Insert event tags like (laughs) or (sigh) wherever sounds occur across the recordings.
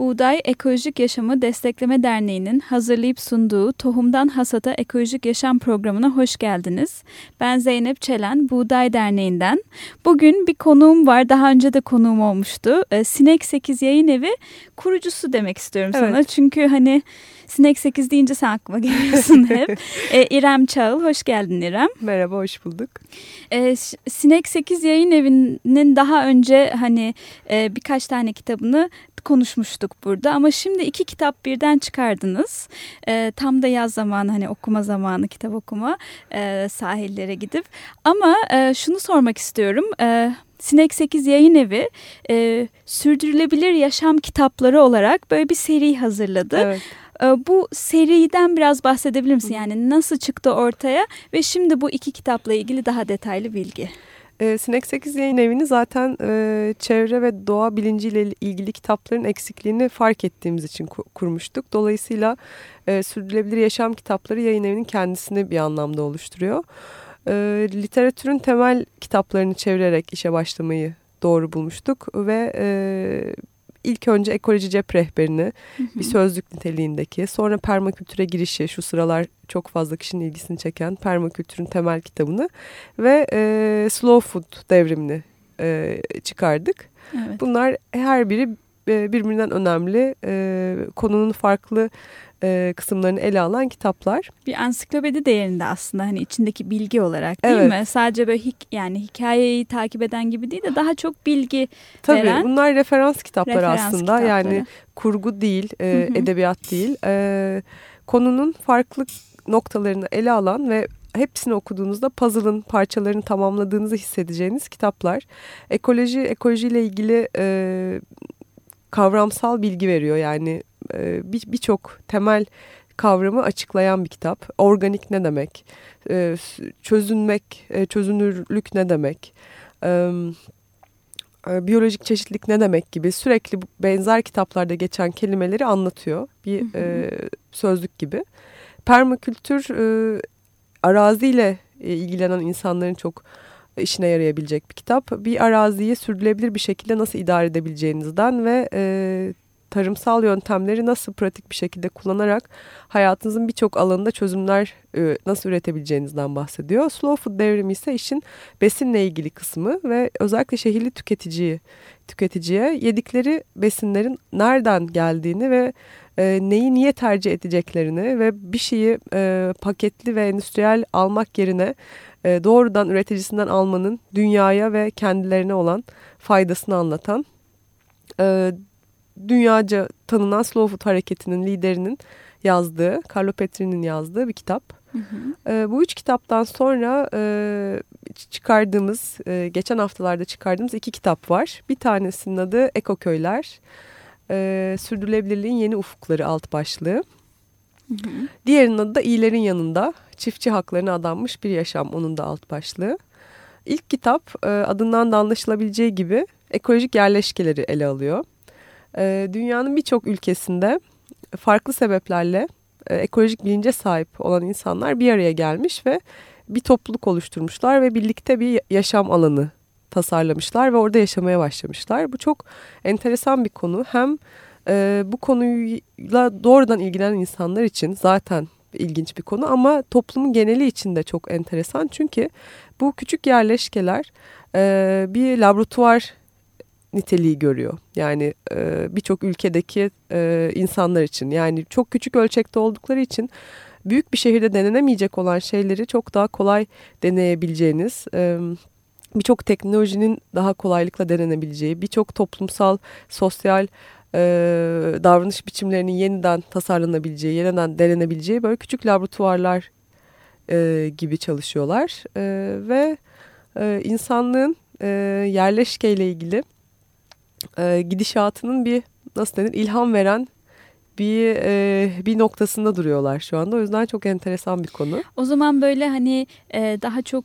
Buğday Ekolojik Yaşamı Destekleme Derneği'nin hazırlayıp sunduğu Tohumdan Hasata Ekolojik Yaşam programına hoş geldiniz. Ben Zeynep Çelen, Buğday Derneği'nden. Bugün bir konuğum var, daha önce de konuğum olmuştu. Ee, Sinek 8 Yayın Evi kurucusu demek istiyorum evet. sana. Çünkü hani Sinek 8 deyince sen aklıma geliyorsun hep. ee, (laughs) İrem Çağıl, hoş geldin İrem. Merhaba, hoş bulduk. Ee, Sinek 8 Yayın Evi'nin daha önce hani e, birkaç tane kitabını konuşmuştuk burada ama şimdi iki kitap birden çıkardınız. E, tam da yaz zamanı hani okuma zamanı kitap okuma e, sahillere gidip ama e, şunu sormak istiyorum. E, Sinek 8 Yayın Evi e, sürdürülebilir yaşam kitapları olarak böyle bir seri hazırladı. Evet. E, bu seriden biraz bahsedebilir misin? Yani nasıl çıktı ortaya ve şimdi bu iki kitapla ilgili daha detaylı bilgi. E, Sinek 8 yayın evini zaten e, çevre ve doğa bilinciyle ilgili kitapların eksikliğini fark ettiğimiz için kurmuştuk. Dolayısıyla e, sürdürülebilir yaşam kitapları yayın evinin kendisini bir anlamda oluşturuyor. E, literatürün temel kitaplarını çevirerek işe başlamayı doğru bulmuştuk ve e, ilk önce ekoloji cep rehberini hı hı. bir sözlük niteliğindeki sonra permakültüre girişi şu sıralar çok fazla kişinin ilgisini çeken permakültürün temel kitabını ve e, slow food devrimini e, çıkardık. Evet. Bunlar her biri e, birbirinden önemli e, konunun farklı e, kısımlarını ele alan kitaplar. Bir ansiklopedi değerinde aslında hani içindeki bilgi olarak değil evet. mi? Sadece böyle hik yani hikayeyi takip eden gibi değil de daha çok bilgi Tabii, veren. Tabii bunlar referans kitapları referans aslında kitapları. yani kurgu değil, e, edebiyat değil. E, konunun farklı noktalarını ele alan ve hepsini okuduğunuzda puzzle'ın parçalarını tamamladığınızı hissedeceğiniz kitaplar. Ekoloji, ekolojiyle ilgili e, kavramsal bilgi veriyor yani birçok bir temel kavramı açıklayan bir kitap. Organik ne demek? E, çözünmek, e, çözünürlük ne demek? E, e, biyolojik çeşitlilik ne demek gibi sürekli benzer kitaplarda geçen kelimeleri anlatıyor. Bir e, sözlük gibi. Permakültür e, araziyle e, ilgilenen insanların çok işine yarayabilecek bir kitap. Bir araziyi sürdürülebilir bir şekilde nasıl idare edebileceğinizden ve e, tarımsal yöntemleri nasıl pratik bir şekilde kullanarak hayatınızın birçok alanında çözümler e, nasıl üretebileceğinizden bahsediyor. Slow food devrimi ise işin besinle ilgili kısmı ve özellikle şehirli tüketiciyi tüketiciye yedikleri besinlerin nereden geldiğini ve e, neyi niye tercih edeceklerini ve bir şeyi e, paketli ve endüstriyel almak yerine doğrudan üreticisinden almanın dünyaya ve kendilerine olan faydasını anlatan dünyaca tanınan Slow Food hareketinin liderinin yazdığı, Carlo Petri'nin yazdığı bir kitap. Hı hı. E, bu üç kitaptan sonra e, çıkardığımız, e, geçen haftalarda çıkardığımız iki kitap var. Bir tanesinin adı Eko Köyler, e, Sürdürülebilirliğin Yeni Ufukları alt başlığı. Hı hı. Diğerinin adı da İyilerin Yanında, Çiftçi Haklarına Adanmış Bir Yaşam, onun da alt başlığı. İlk kitap e, adından da anlaşılabileceği gibi ekolojik yerleşkeleri ele alıyor. E, dünyanın birçok ülkesinde farklı sebeplerle e, ekolojik bilince sahip olan insanlar bir araya gelmiş ve bir topluluk oluşturmuşlar ve birlikte bir yaşam alanı tasarlamışlar ve orada yaşamaya başlamışlar. Bu çok enteresan bir konu. Hem e, bu konuyla doğrudan ilgilenen insanlar için zaten ilginç bir konu ama toplumun geneli için de çok enteresan. Çünkü bu küçük yerleşkeler e, bir laboratuvar niteliği görüyor. Yani e, birçok ülkedeki e, insanlar için yani çok küçük ölçekte oldukları için büyük bir şehirde denenemeyecek olan şeyleri çok daha kolay deneyebileceğiniz, e, birçok teknolojinin daha kolaylıkla denenebileceği, birçok toplumsal, sosyal e, davranış biçimlerinin yeniden tasarlanabileceği, yeniden denenebileceği böyle küçük laboratuvarlar e, gibi çalışıyorlar. E, ve e, insanlığın e, yerleşkeyle ilgili e, gidişatının bir nasıl denir ilham veren bir e, bir noktasında duruyorlar şu anda. O yüzden çok enteresan bir konu. O zaman böyle hani e, daha çok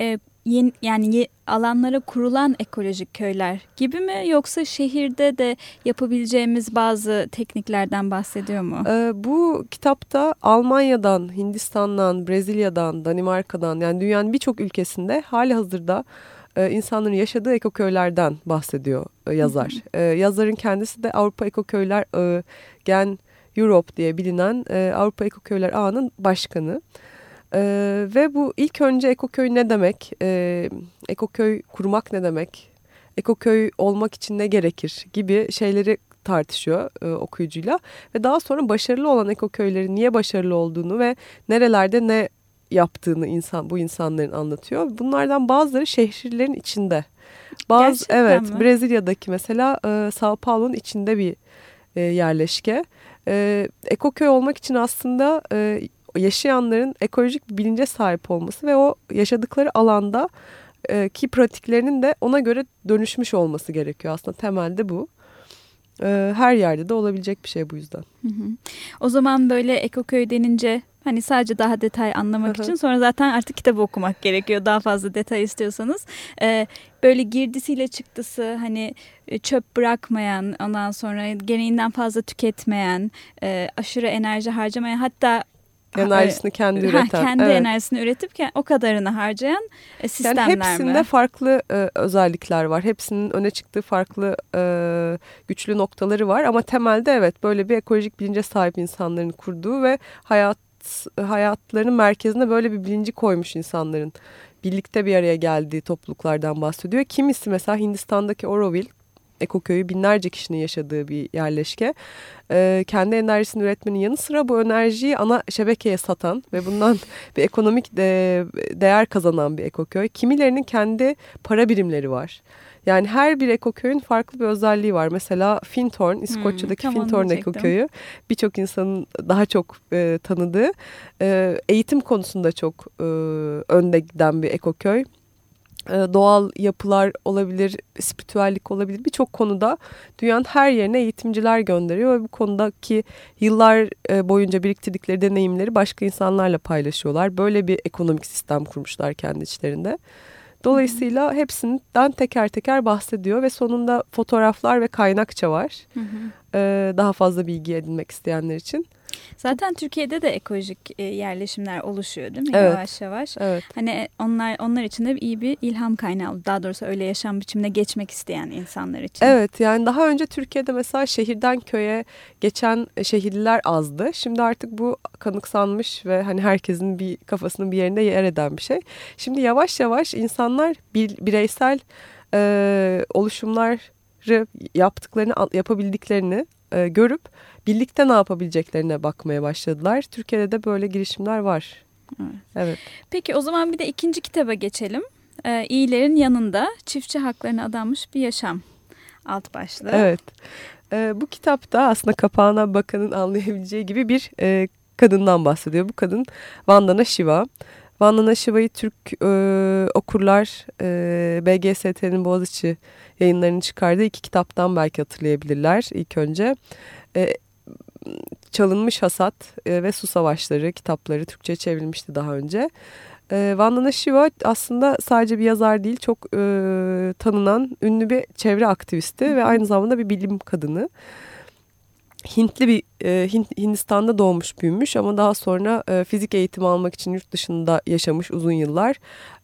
e, yeni, yani ye, alanlara kurulan ekolojik köyler gibi mi yoksa şehirde de yapabileceğimiz bazı tekniklerden bahsediyor mu? Ee, bu kitapta Almanya'dan, Hindistan'dan, Brezilya'dan, Danimarka'dan yani dünyanın birçok ülkesinde hali hazırda e, insanların yaşadığı ekoköylerden bahsediyor e, yazar. E, yazarın kendisi de Avrupa Ekoköyler e, Gen Europe diye bilinen e, Avrupa Ekoköyler Ağı'nın başkanı. E, ve bu ilk önce ekoköy ne demek, e, ekoköy kurmak ne demek, ekoköy olmak için ne gerekir gibi şeyleri tartışıyor e, okuyucuyla. Ve daha sonra başarılı olan ekoköylerin niye başarılı olduğunu ve nerelerde ne yaptığını insan bu insanların anlatıyor. Bunlardan bazıları şehirlerin içinde. Bazı Gerçekten evet mi? Brezilya'daki mesela e, Sao Paulo'nun içinde bir e, yerleşke. E, ekoköy olmak için aslında e, yaşayanların ekolojik bir bilince sahip olması ve o yaşadıkları alanda e, ki pratiklerinin de ona göre dönüşmüş olması gerekiyor aslında temelde bu. E, her yerde de olabilecek bir şey bu yüzden. Hı hı. O zaman böyle ekoköy denince Hani sadece daha detay anlamak için sonra zaten artık kitabı okumak gerekiyor daha fazla detay istiyorsanız. Ee, böyle girdisiyle çıktısı hani e, çöp bırakmayan ondan sonra gereğinden fazla tüketmeyen e, aşırı enerji harcamayan hatta enerjisini kendi üreten. Ha, kendi evet. enerjisini üretip o kadarını harcayan e, sistemler yani hepsinde mi? farklı e, özellikler var. Hepsinin öne çıktığı farklı e, güçlü noktaları var. Ama temelde evet böyle bir ekolojik bilince sahip insanların kurduğu ve hayat hayatlarının merkezine böyle bir bilinci koymuş insanların. Birlikte bir araya geldiği topluluklardan bahsediyor. Kimisi mesela Hindistan'daki Oroville ekoköyü binlerce kişinin yaşadığı bir yerleşke. Ee, kendi enerjisini üretmenin yanı sıra bu enerjiyi ana şebekeye satan ve bundan (laughs) bir ekonomik de, değer kazanan bir ekoköy. Kimilerinin kendi para birimleri var. Yani her bir ekoköyün farklı bir özelliği var. Mesela Fintorn, İskoçya'daki hmm, Fintorn ekoköyü birçok insanın daha çok e, tanıdığı e, eğitim konusunda çok e, önde giden bir ekoköy e, doğal yapılar olabilir, spiritüellik olabilir birçok konuda dünyanın her yerine eğitimciler gönderiyor ve bu konudaki yıllar e, boyunca biriktirdikleri deneyimleri başka insanlarla paylaşıyorlar. Böyle bir ekonomik sistem kurmuşlar kendi içlerinde. Dolayısıyla hepsinden teker teker bahsediyor ve sonunda fotoğraflar ve kaynakça var. Hı hı. Ee, daha fazla bilgi edinmek isteyenler için. Zaten Türkiye'de de ekolojik e, yerleşimler oluşuyor değil mi? Evet. Yavaş yavaş. Evet. Hani onlar onlar için de iyi bir ilham kaynağı. Daha doğrusu öyle yaşam biçimine geçmek isteyen insanlar için. Evet yani daha önce Türkiye'de mesela şehirden köye geçen şehirliler azdı. Şimdi artık bu kanıksanmış ve hani herkesin bir kafasının bir yerinde yer eden bir şey. Şimdi yavaş yavaş insanlar bir, bireysel e, oluşumları yaptıklarını yapabildiklerini e, görüp birlikte ne yapabileceklerine bakmaya başladılar. Türkiye'de de böyle girişimler var. Evet. evet. Peki o zaman bir de ikinci kitaba geçelim. Ee, İyilerin yanında çiftçi haklarına adanmış bir yaşam alt başlığı. Evet. Ee, bu kitapta aslında kapağına bakanın anlayabileceği gibi bir e, kadından bahsediyor. Bu kadın Vandana Shiva. Vandana Shiva'yı Türk e, okurlar e, BGST'nin Boğaziçi yayınlarını çıkardığı iki kitaptan belki hatırlayabilirler ilk önce. E, Çalınmış Hasat e, ve Su Savaşları kitapları Türkçe çevrilmişti daha önce. E, Vandana Shiva aslında sadece bir yazar değil çok e, tanınan ünlü bir çevre aktivisti ve aynı zamanda bir bilim kadını. Hintli bir e, Hint, Hindistan'da doğmuş büyümüş ama daha sonra e, fizik eğitimi almak için yurt dışında yaşamış uzun yıllar.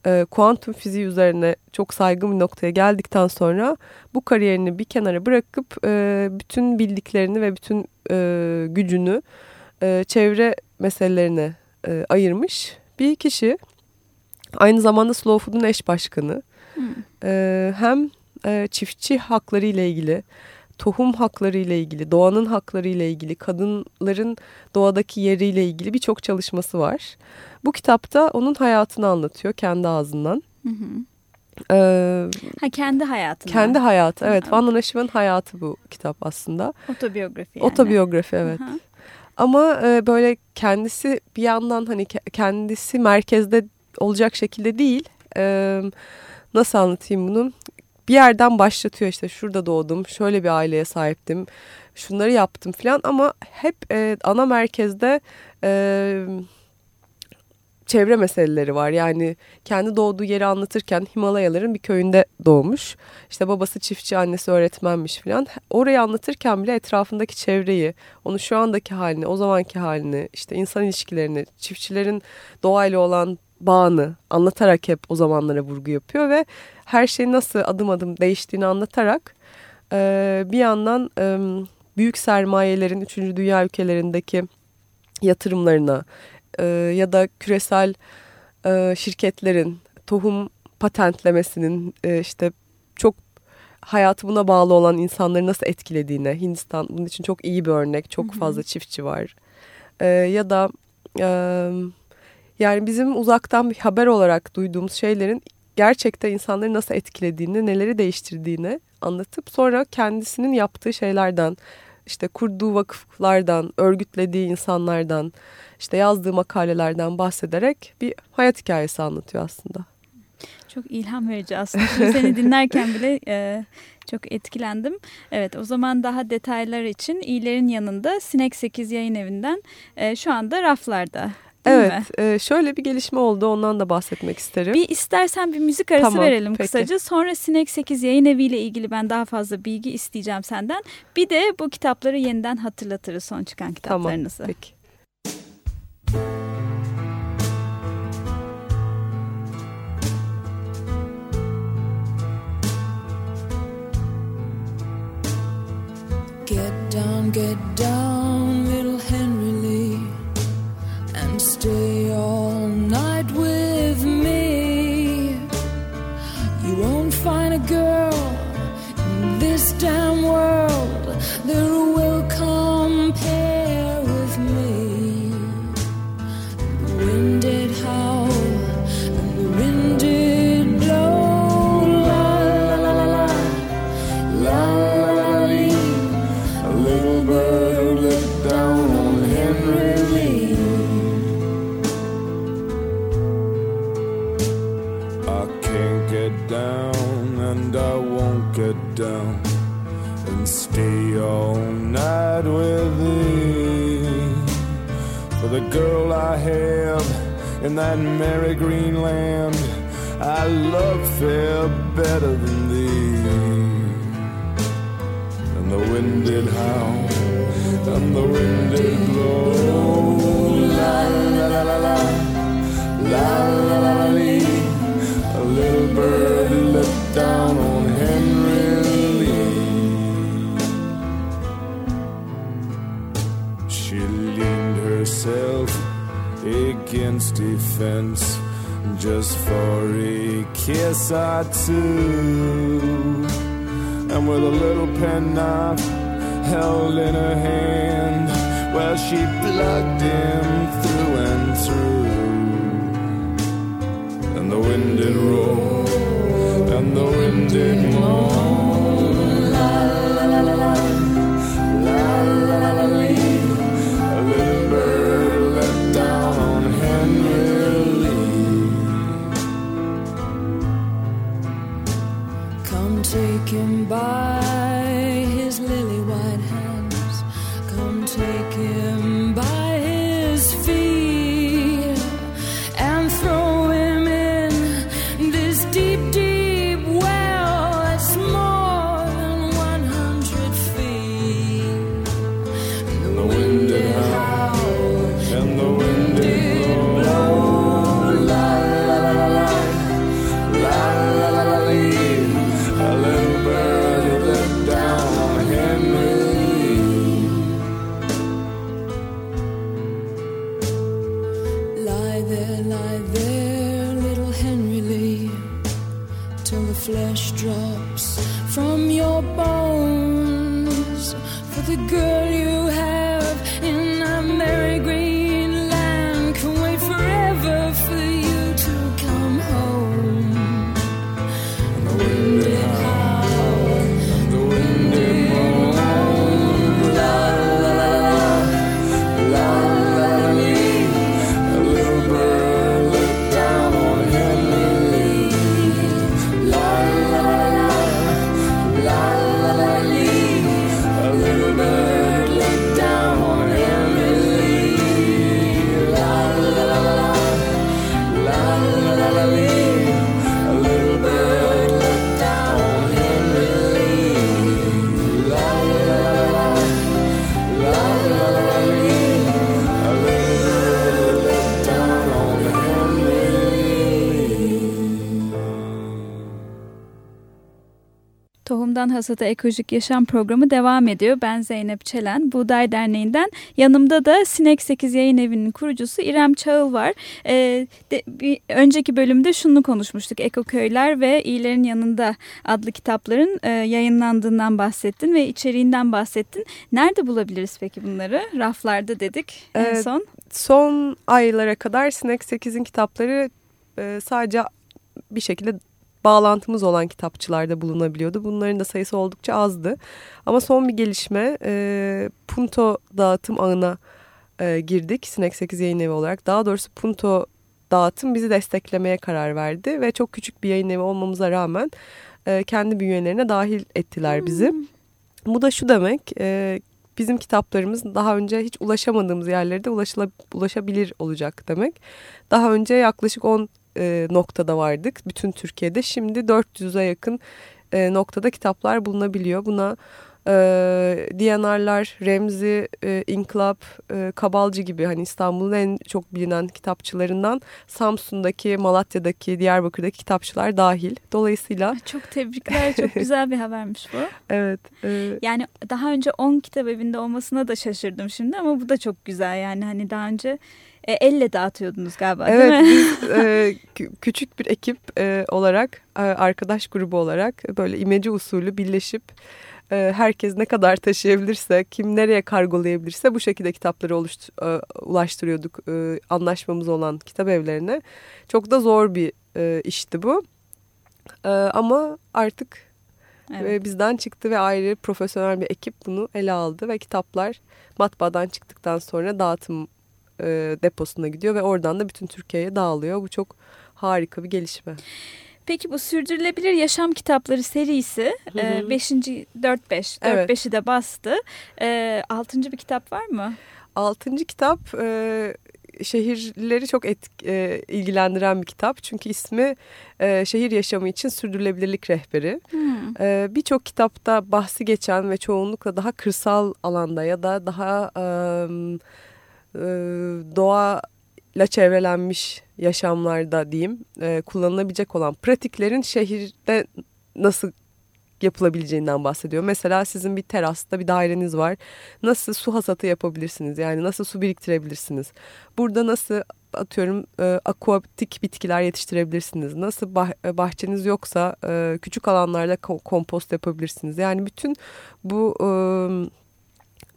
E, kuantum fiziği üzerine çok saygın bir noktaya geldikten sonra bu kariyerini bir kenara bırakıp e, bütün bildiklerini ve bütün e, gücünü e, çevre meselelerine e, ayırmış bir kişi. Aynı zamanda Slow Food'un eş başkanı. Hmm. E, hem e, çiftçi hakları ile ilgili tohum hakları ile ilgili, doğanın hakları ile ilgili, kadınların doğadaki yeriyle ilgili birçok çalışması var. Bu kitapta onun hayatını anlatıyor kendi ağzından. Hı hı. Ee, ha kendi hayatı. Kendi hayatı evet. Vandana Shiva'nın hayatı bu kitap aslında. Otobiyografi yani. Otobiyografi evet. Hı hı. Ama e, böyle kendisi bir yandan hani kendisi merkezde olacak şekilde değil. E, nasıl anlatayım bunu? Bir yerden başlatıyor işte şurada doğdum, şöyle bir aileye sahiptim, şunları yaptım falan ama hep e, ana merkezde e, çevre meseleleri var. Yani kendi doğduğu yeri anlatırken Himalayaların bir köyünde doğmuş. İşte babası çiftçi, annesi öğretmenmiş falan. Orayı anlatırken bile etrafındaki çevreyi, onu şu andaki halini, o zamanki halini, işte insan ilişkilerini, çiftçilerin doğayla olan bağını anlatarak hep o zamanlara vurgu yapıyor ve her şey nasıl adım adım değiştiğini anlatarak bir yandan büyük sermayelerin 3. dünya ülkelerindeki yatırımlarına e, ya da küresel e, şirketlerin tohum patentlemesinin e, işte çok hayatı buna bağlı olan insanları nasıl etkilediğine Hindistan bunun için çok iyi bir örnek çok fazla çiftçi var e, ya da e, yani bizim uzaktan bir haber olarak duyduğumuz şeylerin gerçekten insanları nasıl etkilediğini neleri değiştirdiğini anlatıp sonra kendisinin yaptığı şeylerden işte kurduğu vakıflardan, örgütlediği insanlardan, işte yazdığı makalelerden bahsederek bir hayat hikayesi anlatıyor aslında. Çok ilham verici aslında. seni (laughs) dinlerken bile e, çok etkilendim. Evet o zaman daha detaylar için iyilerin yanında Sinek 8 yayın evinden e, şu anda raflarda. Evet, e, şöyle bir gelişme oldu. Ondan da bahsetmek isterim. Bir istersen bir müzik arası tamam, verelim peki. kısaca. Sonra Sinek 8 yayın eviyle ilgili ben daha fazla bilgi isteyeceğim senden. Bir de bu kitapları yeniden hatırlatırız son çıkan kitaplarınızı. Tamam, peki. Get down, get down, down and stay all night with thee. For the girl I have in that merry green land, I love fair better than thee. And the wind did howl, and the wind did blow. La la la la la, la la la la. A little bird let down against defense just for a kiss or two. And with a little penknife held in her hand, well, she plugged him through and through. And the wind did roar, and the wind did moan. Hasata Ekolojik Yaşam Programı devam ediyor. Ben Zeynep Çelen, Buğday Derneği'nden. Yanımda da Sinek 8 Yayın Evi'nin kurucusu İrem Çağıl var. Ee, de, bir önceki bölümde şunu konuşmuştuk. Ekoköyler ve İyilerin Yanında adlı kitapların e, yayınlandığından bahsettin ve içeriğinden bahsettin. Nerede bulabiliriz peki bunları? Raflarda dedik en evet, son. Son aylara kadar Sinek 8'in kitapları e, sadece bir şekilde bağlantımız olan kitapçılarda bulunabiliyordu. Bunların da sayısı oldukça azdı. Ama son bir gelişme e, Punto dağıtım ağına e, girdik. Sinek 8 yayın evi olarak. Daha doğrusu Punto dağıtım bizi desteklemeye karar verdi. Ve çok küçük bir yayın evi olmamıza rağmen e, kendi bünyülerine dahil ettiler bizi. Hmm. Bu da şu demek... E, bizim kitaplarımız daha önce hiç ulaşamadığımız yerlerde ulaşabilir olacak demek. Daha önce yaklaşık 10 e, noktada vardık bütün Türkiye'de. Şimdi 400'e yakın e, noktada kitaplar bulunabiliyor. Buna e, DNR'lar, Remzi, e, İnkılap, e, Kabalcı gibi hani İstanbul'un en çok bilinen kitapçılarından Samsun'daki, Malatya'daki, Diyarbakır'daki kitapçılar dahil. Dolayısıyla... Çok tebrikler, çok (laughs) güzel bir habermiş bu. evet. E, yani daha önce 10 kitap evinde olmasına da şaşırdım şimdi ama bu da çok güzel yani hani daha önce e, elle dağıtıyordunuz galiba evet, değil mi? Biz, (laughs) e, küçük bir ekip e, olarak, e, arkadaş grubu olarak böyle imece usulü birleşip e, herkes ne kadar taşıyabilirse, kim nereye kargolayabilirse bu şekilde kitapları oluştu, e, ulaştırıyorduk e, anlaşmamız olan kitap evlerine. Çok da zor bir e, işti bu. E, ama artık Evet. bizden çıktı ve ayrı profesyonel bir ekip bunu ele aldı ve kitaplar matbaadan çıktıktan sonra dağıtım e, deposuna gidiyor ve oradan da bütün Türkiye'ye dağılıyor. Bu çok harika bir gelişme. Peki bu sürdürülebilir yaşam kitapları serisi 5. 4 5 4 5'i de bastı. 6. E, bir kitap var mı? 6. kitap e, şehirleri çok et, e, ilgilendiren bir kitap. Çünkü ismi e, şehir yaşamı için sürdürülebilirlik rehberi. Hmm. E, Birçok kitapta bahsi geçen ve çoğunlukla daha kırsal alanda ya da daha... E, doğayla çevrelenmiş yaşamlarda diyeyim e, kullanılabilecek olan pratiklerin şehirde nasıl yapılabileceğinden bahsediyor. Mesela sizin bir terasta bir daireniz var. Nasıl su hasatı yapabilirsiniz? Yani nasıl su biriktirebilirsiniz? Burada nasıl atıyorum e, akuatik bitkiler yetiştirebilirsiniz. Nasıl bah, e, bahçeniz yoksa e, küçük alanlarda kompost yapabilirsiniz. Yani bütün bu e,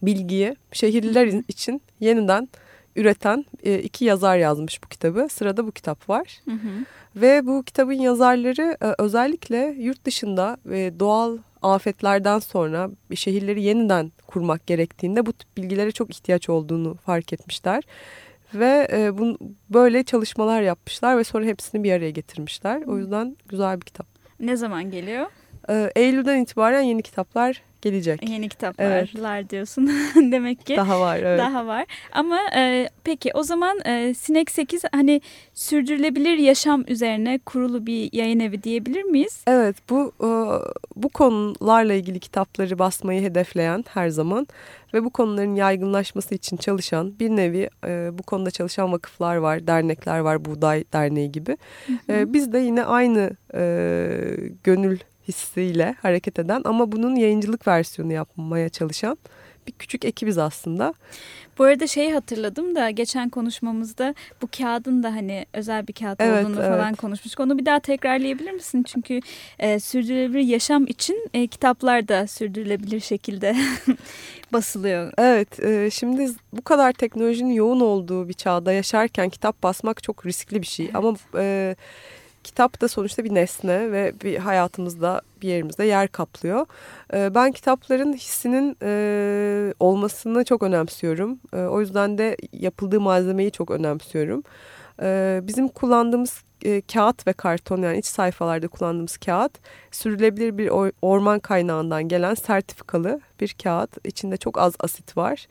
bilgiyi şehirliler için yeniden üreten e, iki yazar yazmış bu kitabı. Sırada bu kitap var. Hı hı. Ve bu kitabın yazarları e, özellikle yurt dışında ve doğal afetlerden sonra şehirleri yeniden kurmak gerektiğinde bu tip bilgilere çok ihtiyaç olduğunu fark etmişler. Ve e, böyle çalışmalar yapmışlar ve sonra hepsini bir araya getirmişler. O yüzden güzel bir kitap. Ne zaman geliyor? Eylül'den itibaren yeni kitaplar gelecek. Yeni kitaplar evet. diyorsun (laughs) demek ki. Daha var evet. Daha var ama e, peki o zaman e, Sinek 8 hani sürdürülebilir yaşam üzerine kurulu bir yayın evi diyebilir miyiz? Evet bu e, bu konularla ilgili kitapları basmayı hedefleyen her zaman ve bu konuların yaygınlaşması için çalışan bir nevi e, bu konuda çalışan vakıflar var, dernekler var, Buğday Derneği gibi. Hı hı. E, biz de yine aynı e, gönül hissiyle hareket eden ama bunun yayıncılık versiyonu yapmaya çalışan bir küçük ekibiz aslında. Bu arada şeyi hatırladım da geçen konuşmamızda bu kağıdın da hani özel bir kağıt evet, olduğunu evet. falan konuşmuştuk. Onu bir daha tekrarlayabilir misin? Çünkü e, sürdürülebilir yaşam için e, kitaplar da sürdürülebilir şekilde (laughs) basılıyor. Evet e, şimdi bu kadar teknolojinin yoğun olduğu bir çağda yaşarken kitap basmak çok riskli bir şey. Evet. Ama... E, kitap da sonuçta bir nesne ve bir hayatımızda bir yerimizde yer kaplıyor. Ee, ben kitapların hissinin e, olmasını çok önemsiyorum. Ee, o yüzden de yapıldığı malzemeyi çok önemsiyorum. Ee, bizim kullandığımız e, kağıt ve karton yani iç sayfalarda kullandığımız kağıt sürülebilir bir orman kaynağından gelen sertifikalı bir kağıt. İçinde çok az asit var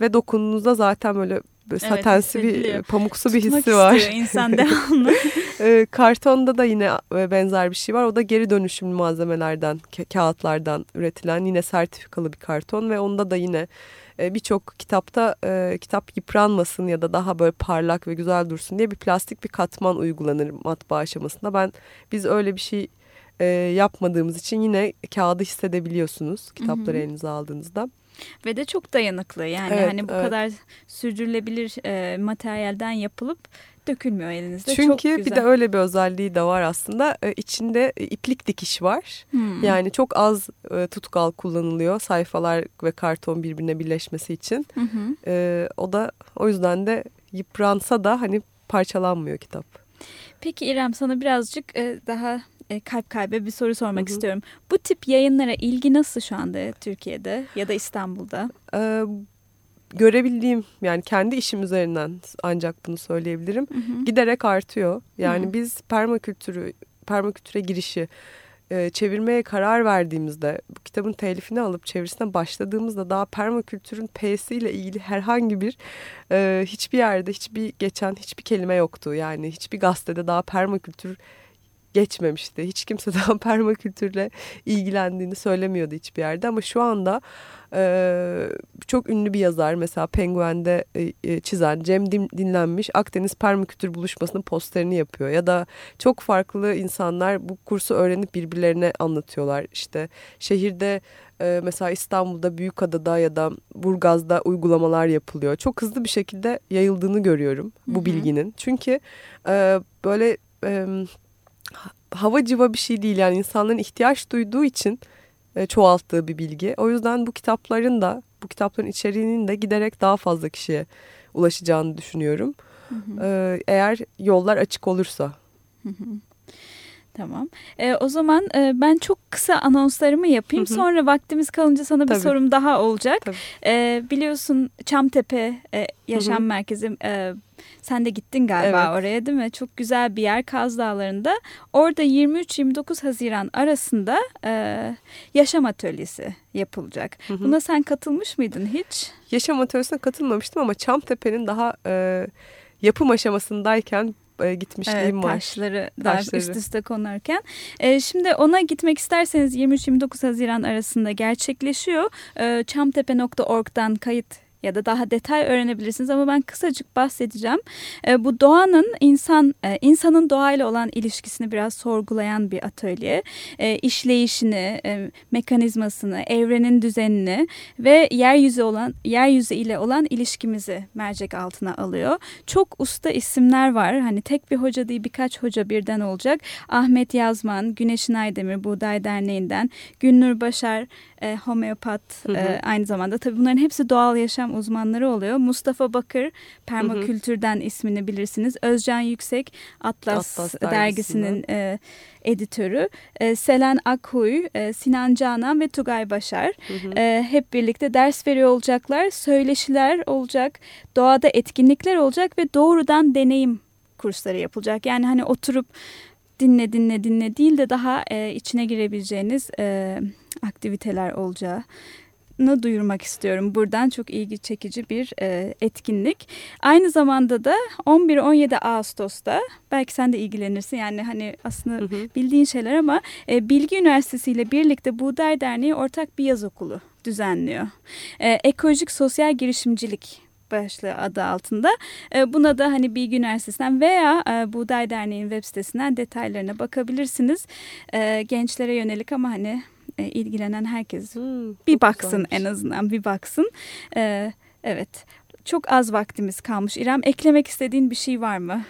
ve dokunduğunuzda zaten böyle evet, satensi bir pamuksu bir hissi var. insan (laughs) devamlı. e, kartonda da yine e, benzer bir şey var. O da geri dönüşümlü malzemelerden, ka kağıtlardan üretilen yine sertifikalı bir karton ve onda da yine e, birçok kitapta e, kitap yıpranmasın ya da daha böyle parlak ve güzel dursun diye bir plastik bir katman uygulanır matbaa aşamasında. Ben biz öyle bir şey e, yapmadığımız için yine kağıdı hissedebiliyorsunuz kitapları hı hı. elinize aldığınızda. Ve de çok dayanıklı yani evet, hani bu evet. kadar sürdürülebilir e, materyalden yapılıp dökülmüyor elinizde. Çünkü çok güzel. bir de öyle bir özelliği de var aslında. E, içinde iplik dikiş var. Hmm. Yani çok az e, tutkal kullanılıyor sayfalar ve karton birbirine birleşmesi için. Hmm. E, o da o yüzden de yıpransa da hani parçalanmıyor kitap. Peki İrem sana birazcık e, daha e, kalp kalbe bir soru sormak Hı -hı. istiyorum. Bu tip yayınlara ilgi nasıl şu anda Türkiye'de ya da İstanbul'da? Ee, görebildiğim yani kendi işim üzerinden ancak bunu söyleyebilirim. Hı hı. Giderek artıyor. Yani hı hı. biz permakültürü permakültüre girişi e, çevirmeye karar verdiğimizde bu kitabın telifini alıp çevirisine başladığımızda daha permakültürün P'si ile ilgili herhangi bir e, hiçbir yerde hiçbir geçen hiçbir kelime yoktu. Yani hiçbir gazetede daha permakültür geçmemişti. Hiç kimse daha (laughs) permakültürle ilgilendiğini söylemiyordu hiçbir yerde ama şu anda e, çok ünlü bir yazar mesela Penguen'de e, e, çizen Cem Dinlenmiş Akdeniz Permakültür Buluşması'nın posterini yapıyor ya da çok farklı insanlar bu kursu öğrenip birbirlerine anlatıyorlar. İşte şehirde e, mesela İstanbul'da Büyükada'da ya da Burgaz'da uygulamalar yapılıyor. Çok hızlı bir şekilde yayıldığını görüyorum bu hı hı. bilginin. Çünkü e, böyle e, hava civa bir şey değil yani insanların ihtiyaç duyduğu için e, çoğalttığı bir bilgi. O yüzden bu kitapların da bu kitapların içeriğinin de giderek daha fazla kişiye ulaşacağını düşünüyorum. Hı hı. E, eğer yollar açık olursa. Hı hı. Tamam. E, o zaman e, ben çok kısa anonslarımı yapayım. Hı hı. Sonra vaktimiz kalınca sana Tabii. bir sorum daha olacak. E, biliyorsun Çamtepe e, Yaşam hı hı. Merkezi e, sen de gittin galiba evet. oraya değil mi? Çok güzel bir yer Kaz Dağları'nda. Orada 23-29 Haziran arasında e, yaşam atölyesi yapılacak. Hı hı. Buna sen katılmış mıydın hiç? Yaşam atölyesine katılmamıştım ama Çamtepe'nin daha e, yapım aşamasındayken e, gitmişliğim evet, var. Taşları, taşları üst üste konarken. E, şimdi ona gitmek isterseniz 23-29 Haziran arasında gerçekleşiyor. E, çamtepe.org'dan kayıt ya da daha detay öğrenebilirsiniz ama ben kısacık bahsedeceğim. E, bu doğanın insan e, insanın doğayla olan ilişkisini biraz sorgulayan bir atölye. E, işleyişini, e, mekanizmasını, evrenin düzenini ve yeryüzü olan yeryüzü ile olan ilişkimizi mercek altına alıyor. Çok usta isimler var. Hani tek bir hoca değil birkaç hoca birden olacak. Ahmet Yazman, Güneşin Aydemir Buğday Derneği'nden, Günnur Başar e, homeopat hı hı. E, aynı zamanda. Tabii bunların hepsi doğal yaşam uzmanları oluyor. Mustafa Bakır permakültürden hı hı. ismini bilirsiniz. Özcan Yüksek Atlas, Atlas dergisinin e, editörü. E, Selen Akhuy, e, Sinan Canan ve Tugay Başar hı hı. E, hep birlikte ders veriyor olacaklar. Söyleşiler olacak, doğada etkinlikler olacak ve doğrudan deneyim kursları yapılacak. Yani hani oturup dinle dinle dinle değil de daha e, içine girebileceğiniz e, aktiviteler olacağını duyurmak istiyorum. Buradan çok ilgi çekici bir e, etkinlik. Aynı zamanda da 11-17 Ağustos'ta belki sen de ilgilenirsin. Yani hani aslında hı hı. bildiğin şeyler ama e, Bilgi Üniversitesi ile birlikte Buğday Derneği ortak bir yaz okulu düzenliyor. E, ekolojik sosyal girişimcilik başlığı adı altında. E, buna da hani Bilgi Üniversitesi'nden veya e, Buğday Derneği'nin web sitesinden detaylarına bakabilirsiniz. E, gençlere yönelik ama hani e, ilgilenen herkes hmm, bir baksın güzelmiş. en azından bir baksın. E, evet çok az vaktimiz kalmış. İrem eklemek istediğin bir şey var mı?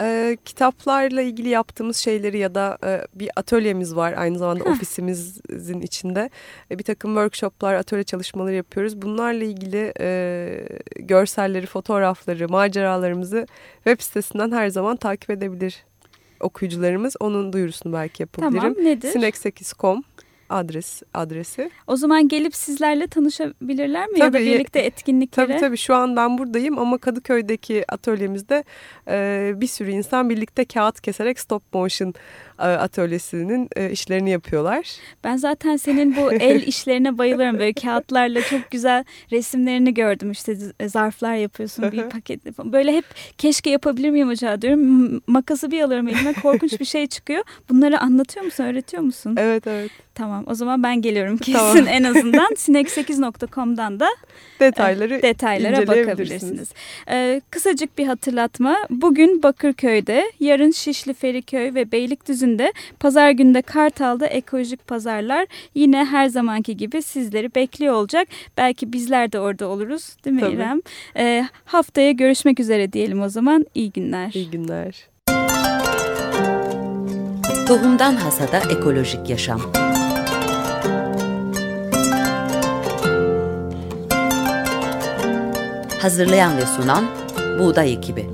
E, kitaplarla ilgili yaptığımız şeyleri ya da e, bir atölyemiz var aynı zamanda Heh. ofisimizin içinde. E, bir takım workshoplar, atölye çalışmaları yapıyoruz. Bunlarla ilgili e, görselleri, fotoğrafları, maceralarımızı web sitesinden her zaman takip edebilir okuyucularımız. Onun duyurusunu belki yapabilirim. Tamam nedir? Sinex8.com adres adresi. O zaman gelip sizlerle tanışabilirler mi tabii, ya da birlikte etkinliklere? Tabii tabii şu an ben buradayım ama Kadıköy'deki atölyemizde e, bir sürü insan birlikte kağıt keserek stop motion atölyesinin e, işlerini yapıyorlar. Ben zaten senin bu (laughs) el işlerine bayılıyorum. Böyle kağıtlarla çok güzel resimlerini gördüm. İşte zarflar yapıyorsun bir paketle falan. Böyle hep keşke yapabilir miyim acaba diyorum. Makası bir alıyorum elime korkunç bir şey çıkıyor. Bunları anlatıyor musun, öğretiyor musun? Evet evet. Tamam o zaman ben geliyorum kesin tamam. en azından sinek8.com'dan da (laughs) detayları e, detaylara bakabilirsiniz. E, kısacık bir hatırlatma. Bugün Bakırköy'de, yarın Şişli Feriköy ve Beylikdüzü 9'ünde pazar günde Kartal'da ekolojik pazarlar yine her zamanki gibi sizleri bekliyor olacak. Belki bizler de orada oluruz değil mi Tabii. İrem? E, haftaya görüşmek üzere diyelim o zaman. İyi günler. İyi günler. Tohumdan Hasada Ekolojik Yaşam Hazırlayan ve sunan Buğday Ekibi